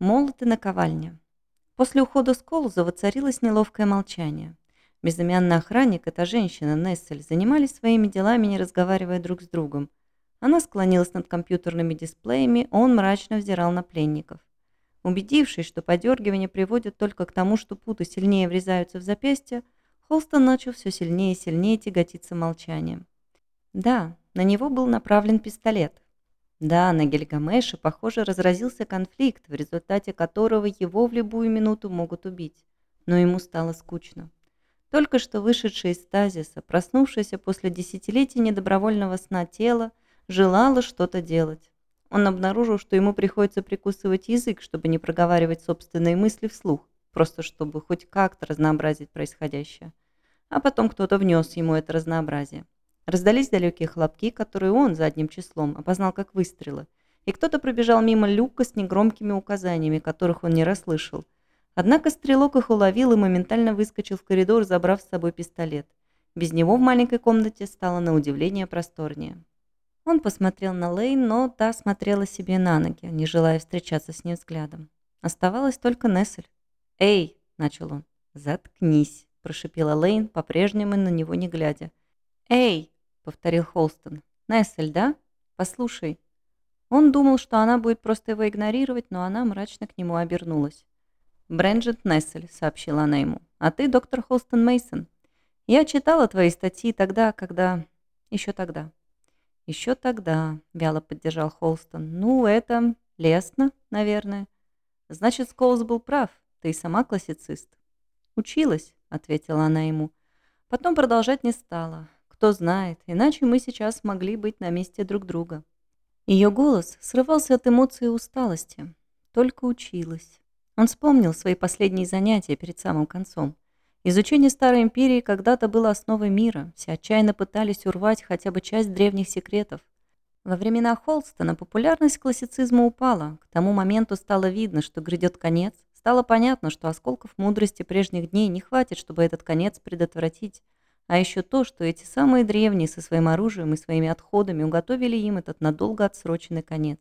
Молот и наковальня. После ухода Сколза воцарилось неловкое молчание. Безымянный охранник, эта женщина, Нессель, занимались своими делами, не разговаривая друг с другом. Она склонилась над компьютерными дисплеями, он мрачно взирал на пленников. Убедившись, что подергивание приводит только к тому, что путы сильнее врезаются в запястье, Холстон начал все сильнее и сильнее тяготиться молчанием. Да, на него был направлен пистолет. Да, на Гильгамеше, похоже, разразился конфликт, в результате которого его в любую минуту могут убить. Но ему стало скучно. Только что вышедшее из стазиса, проснувшееся после десятилетий недобровольного сна тело, желало что-то делать. Он обнаружил, что ему приходится прикусывать язык, чтобы не проговаривать собственные мысли вслух, просто чтобы хоть как-то разнообразить происходящее. А потом кто-то внес ему это разнообразие. Раздались далекие хлопки, которые он задним числом опознал как выстрелы, и кто-то пробежал мимо люка с негромкими указаниями, которых он не расслышал. Однако стрелок их уловил и моментально выскочил в коридор, забрав с собой пистолет. Без него в маленькой комнате стало на удивление просторнее. Он посмотрел на Лейн, но та смотрела себе на ноги, не желая встречаться с ним взглядом. Оставалась только Нессель. «Эй!» – начал он. «Заткнись!» – прошипела Лейн, по-прежнему на него не глядя. «Эй!» — повторил Холстон. «Нессель, да? Послушай». Он думал, что она будет просто его игнорировать, но она мрачно к нему обернулась. «Бренджет Нессель», — сообщила она ему. «А ты доктор Холстон Мейсон. Я читала твои статьи тогда, когда... Еще тогда». «Еще тогда», — вяло поддержал Холстон. «Ну, это лестно, наверное». «Значит, Скоулс был прав. Ты сама классицист». «Училась», — ответила она ему. Потом продолжать не стала. Кто знает, иначе мы сейчас могли быть на месте друг друга. Ее голос срывался от эмоций и усталости. Только училась. Он вспомнил свои последние занятия перед самым концом. Изучение Старой Империи когда-то было основой мира. Все отчаянно пытались урвать хотя бы часть древних секретов. Во времена Холстона популярность классицизма упала. К тому моменту стало видно, что грядет конец. Стало понятно, что осколков мудрости прежних дней не хватит, чтобы этот конец предотвратить. А еще то, что эти самые древние со своим оружием и своими отходами уготовили им этот надолго отсроченный конец.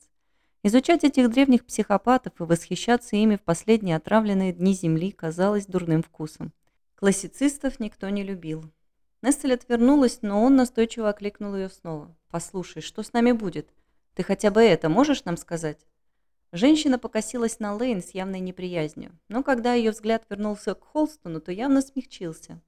Изучать этих древних психопатов и восхищаться ими в последние отравленные дни Земли казалось дурным вкусом. Классицистов никто не любил. Нестель отвернулась, но он настойчиво окликнул ее снова. «Послушай, что с нами будет? Ты хотя бы это можешь нам сказать?» Женщина покосилась на Лейн с явной неприязнью, но когда ее взгляд вернулся к Холстону, то явно смягчился.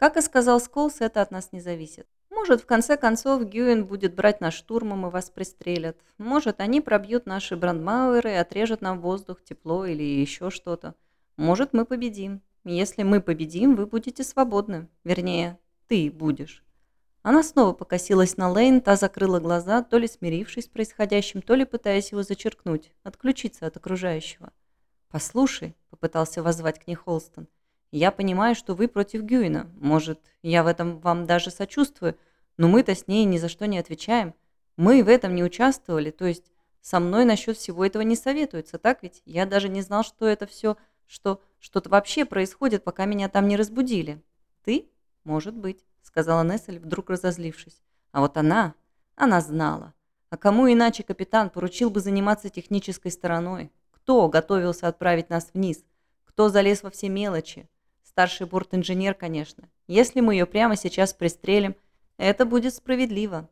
Как и сказал Сколс, это от нас не зависит. Может, в конце концов, Гюин будет брать нас штурмом и вас пристрелят. Может, они пробьют наши брандмауэры и отрежут нам воздух, тепло или еще что-то. Может, мы победим. Если мы победим, вы будете свободны. Вернее, ты будешь. Она снова покосилась на Лейн, та закрыла глаза, то ли смирившись с происходящим, то ли пытаясь его зачеркнуть, отключиться от окружающего. «Послушай», — попытался воззвать к ней Холстон, — я понимаю, что вы против Гюина. Может, я в этом вам даже сочувствую, но мы-то с ней ни за что не отвечаем. Мы в этом не участвовали, то есть со мной насчет всего этого не советуется, так ведь? Я даже не знал, что это все, что что-то вообще происходит, пока меня там не разбудили. Ты? Может быть, сказала Нессель, вдруг разозлившись. А вот она, она знала. А кому иначе капитан поручил бы заниматься технической стороной? Кто готовился отправить нас вниз? Кто залез во все мелочи? Старший борт-инженер, конечно. Если мы ее прямо сейчас пристрелим, это будет справедливо.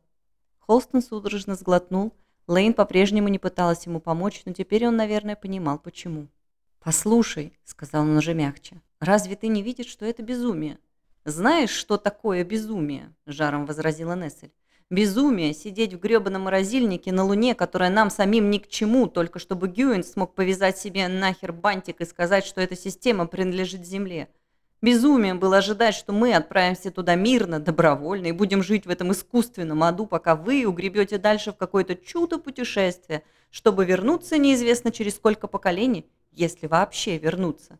Холстон судорожно сглотнул. Лейн по-прежнему не пыталась ему помочь, но теперь он, наверное, понимал, почему. «Послушай», — сказал он уже мягче, — «разве ты не видишь, что это безумие?» «Знаешь, что такое безумие?» — жаром возразила Нессель. «Безумие — сидеть в грёбаном морозильнике на Луне, которая нам самим ни к чему, только чтобы Гюин смог повязать себе нахер бантик и сказать, что эта система принадлежит Земле. Безумием было ожидать, что мы отправимся туда мирно, добровольно и будем жить в этом искусственном аду, пока вы угребете дальше в какое-то чудо-путешествие, чтобы вернуться неизвестно через сколько поколений, если вообще вернуться.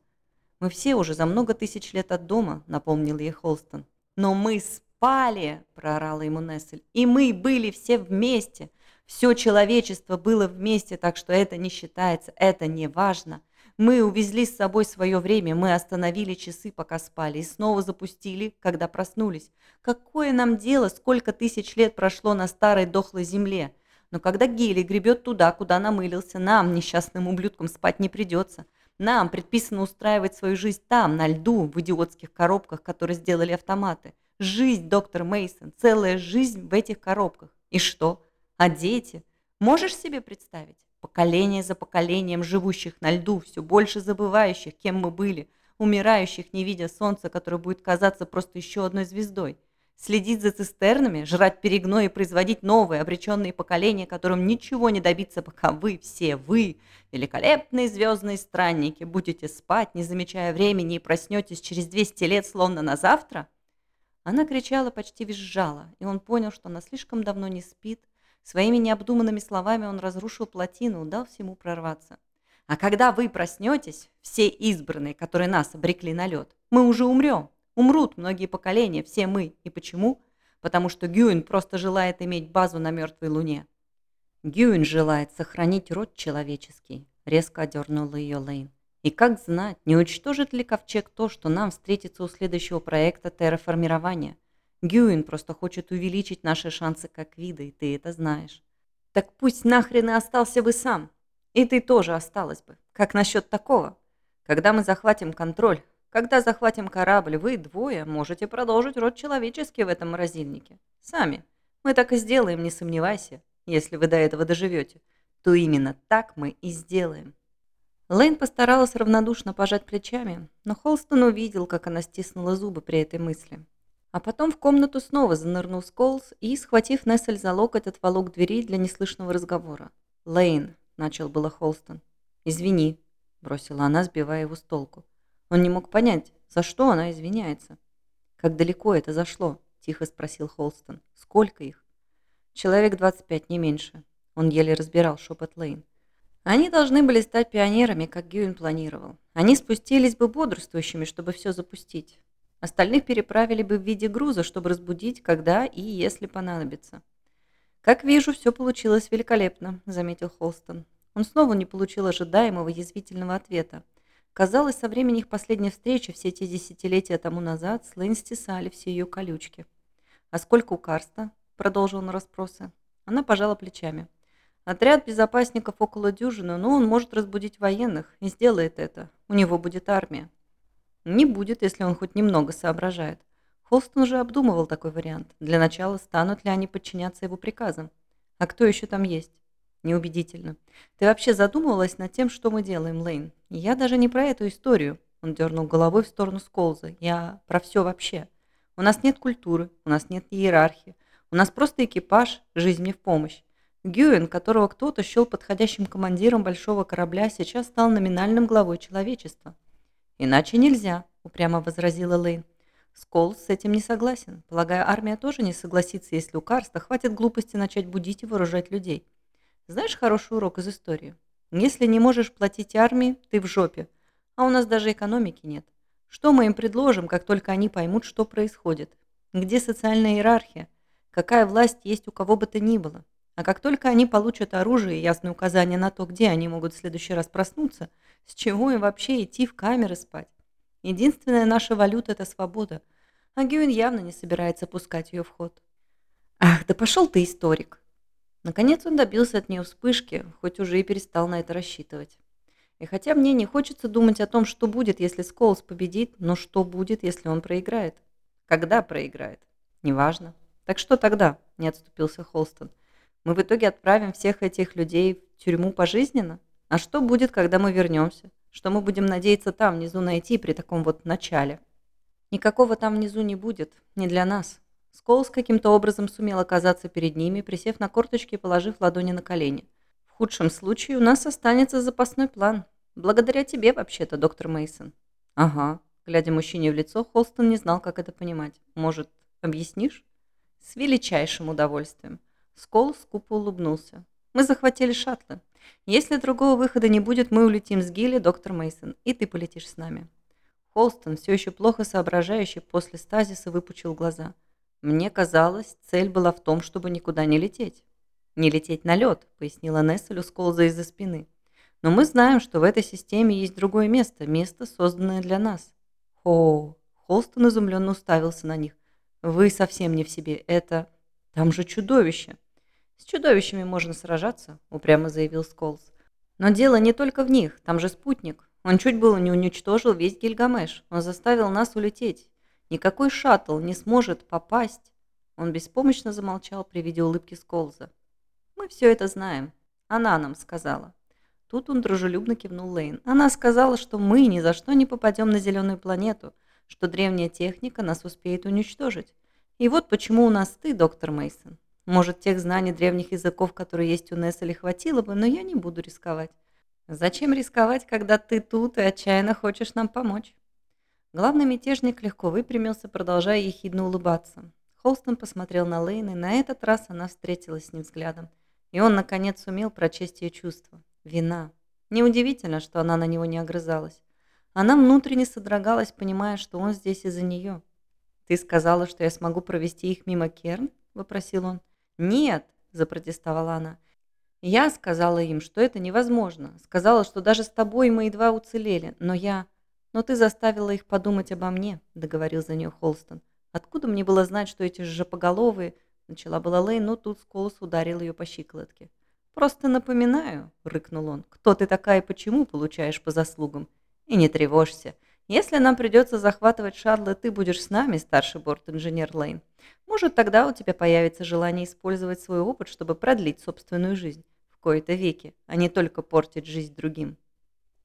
Мы все уже за много тысяч лет от дома, напомнил ей Холстон. Но мы спали, проорала ему Нессель, и мы были все вместе. Все человечество было вместе, так что это не считается, это не важно. Мы увезли с собой свое время, мы остановили часы, пока спали, и снова запустили, когда проснулись. Какое нам дело, сколько тысяч лет прошло на старой дохлой земле? Но когда Гели гребет туда, куда намылился, нам, несчастным ублюдкам, спать не придется. Нам предписано устраивать свою жизнь там, на льду, в идиотских коробках, которые сделали автоматы. Жизнь, доктор Мейсон, целая жизнь в этих коробках. И что? А дети? Можешь себе представить? Поколение за поколением живущих на льду, все больше забывающих, кем мы были, умирающих, не видя солнца, которое будет казаться просто еще одной звездой. Следить за цистернами, жрать перегной и производить новые обреченные поколения, которым ничего не добиться, пока вы, все вы, великолепные звездные странники, будете спать, не замечая времени, и проснетесь через 200 лет, словно на завтра? Она кричала, почти визжала, и он понял, что она слишком давно не спит. Своими необдуманными словами он разрушил плотину, дал всему прорваться. А когда вы проснетесь, все избранные, которые нас обрекли на лед, мы уже умрем. Умрут многие поколения, все мы. И почему? Потому что Гюин просто желает иметь базу на мертвой луне. Гюин желает сохранить род человеческий, резко одернула ее Лейн. И как знать, не уничтожит ли ковчег то, что нам встретится у следующего проекта терраформирования? Гюин просто хочет увеличить наши шансы как вида, и ты это знаешь. Так пусть нахрен и остался бы сам. И ты тоже осталась бы. Как насчет такого? Когда мы захватим контроль, когда захватим корабль, вы двое можете продолжить род человеческий в этом морозильнике. Сами. Мы так и сделаем, не сомневайся. Если вы до этого доживете, то именно так мы и сделаем. Лейн постаралась равнодушно пожать плечами, но Холстон увидел, как она стиснула зубы при этой мысли. А потом в комнату снова занырнул Сколс и, схватив Нессель за локоть, отволок двери для неслышного разговора. «Лейн», — начал было Холстон. «Извини», — бросила она, сбивая его с толку. Он не мог понять, за что она извиняется. «Как далеко это зашло?» – тихо спросил Холстон. «Сколько их?» «Человек 25, не меньше». Он еле разбирал шепот Лейн. Они должны были стать пионерами, как Гюин планировал. Они спустились бы бодрствующими, чтобы все запустить. Остальных переправили бы в виде груза, чтобы разбудить, когда и если понадобится. «Как вижу, все получилось великолепно», – заметил Холстон. Он снова не получил ожидаемого язвительного ответа. Казалось, со времени их последней встречи все эти десятилетия тому назад с Лэйн стесали все ее колючки. «А сколько у Карста?» – продолжил он расспросы. Она пожала плечами. «Отряд безопасников около дюжины, но он может разбудить военных и сделает это. У него будет армия». «Не будет, если он хоть немного соображает. Холстон уже обдумывал такой вариант. Для начала, станут ли они подчиняться его приказам. А кто еще там есть? Неубедительно. Ты вообще задумывалась над тем, что мы делаем, Лейн? Я даже не про эту историю. Он дернул головой в сторону Сколза. Я про все вообще. У нас нет культуры, у нас нет иерархии. У нас просто экипаж, жизнь мне в помощь. Гюэн, которого кто-то счел подходящим командиром большого корабля, сейчас стал номинальным главой человечества. «Иначе нельзя», – упрямо возразила Лейн. Сколс с этим не согласен. Полагаю, армия тоже не согласится, если у Карста хватит глупости начать будить и вооружать людей. Знаешь хороший урок из истории? Если не можешь платить армии, ты в жопе. А у нас даже экономики нет. Что мы им предложим, как только они поймут, что происходит? Где социальная иерархия? Какая власть есть у кого бы то ни было? А как только они получат оружие и ясные указания на то, где они могут в следующий раз проснуться, с чего им вообще идти в камеры спать? Единственная наша валюта – это свобода. А Гюин явно не собирается пускать ее в ход. Ах, да пошел ты, историк. Наконец он добился от нее вспышки, хоть уже и перестал на это рассчитывать. И хотя мне не хочется думать о том, что будет, если Сколс победит, но что будет, если он проиграет? Когда проиграет? Неважно. Так что тогда? Не отступился Холстон. Мы в итоге отправим всех этих людей в тюрьму пожизненно? А что будет, когда мы вернемся? Что мы будем надеяться там внизу найти при таком вот начале? Никакого там внизу не будет. Не для нас. Сколс каким-то образом сумел оказаться перед ними, присев на корточки и положив ладони на колени. В худшем случае у нас останется запасной план. Благодаря тебе, вообще-то, доктор Мейсон. Ага. Глядя мужчине в лицо, Холстон не знал, как это понимать. Может, объяснишь? С величайшим удовольствием. Скол скупо улыбнулся. Мы захватили шаттлы. Если другого выхода не будет, мы улетим с Гилли, доктор Мейсон, и ты полетишь с нами. Холстон, все еще плохо соображающий, после стазиса выпучил глаза – мне казалось, цель была в том, чтобы никуда не лететь. «Не лететь на лед», — пояснила Несселю, сколза из-за спины. «Но мы знаем, что в этой системе есть другое место, место, созданное для нас». «Хо!» — Холстон изумленно уставился на них. «Вы совсем не в себе. Это... Там же чудовище!» «С чудовищами можно сражаться», — упрямо заявил Сколс. «Но дело не только в них, там же спутник. Он чуть было не уничтожил весь Гильгамеш. Он заставил нас улететь. Никакой шаттл не сможет попасть». Он беспомощно замолчал при виде улыбки Сколза. «Мы все это знаем. Она нам сказала». Тут он дружелюбно кивнул Лейн. «Она сказала, что мы ни за что не попадем на зеленую планету, что древняя техника нас успеет уничтожить. И вот почему у нас ты, доктор Мейсон. Может, тех знаний древних языков, которые есть у Несселя, хватило бы, но я не буду рисковать. Зачем рисковать, когда ты тут и отчаянно хочешь нам помочь?» Главный мятежник легко выпрямился, продолжая ехидно улыбаться. Холстон посмотрел на Лейн, и на этот раз она встретилась с ним взглядом. И он, наконец, сумел прочесть ее чувства. Вина. Неудивительно, что она на него не огрызалась. Она внутренне содрогалась, понимая, что он здесь из-за нее. «Ты сказала, что я смогу провести их мимо Керн?» – вопросил он. «Нет», – запротестовала она. «Я сказала им, что это невозможно. Сказала, что даже с тобой мы едва уцелели. Но я...» «Но ты заставила их подумать обо мне», – договорил за нее Холстон. «Откуда мне было знать, что эти жопоголовые...» Начала была Лейн, но тут Сколс ударил ее по щиколотке. «Просто напоминаю», – рыкнул он, – «кто ты такая и почему получаешь по заслугам. И не тревожься. Если нам придется захватывать шаттлы, ты будешь с нами, старший борт-инженер Лейн. Может, тогда у тебя появится желание использовать свой опыт, чтобы продлить собственную жизнь в кои-то веки, а не только портить жизнь другим».